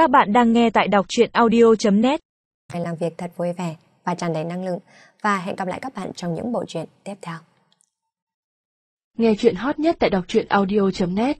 Các bạn đang nghe tại đọc truyện audio.net Hãy làm việc thật vui vẻ và tràn đầy năng lượng và hẹn gặp lại các bạn trong những bộ truyện tiếp theo. Nghe chuyện hot nhất tại đọc truyện audio.net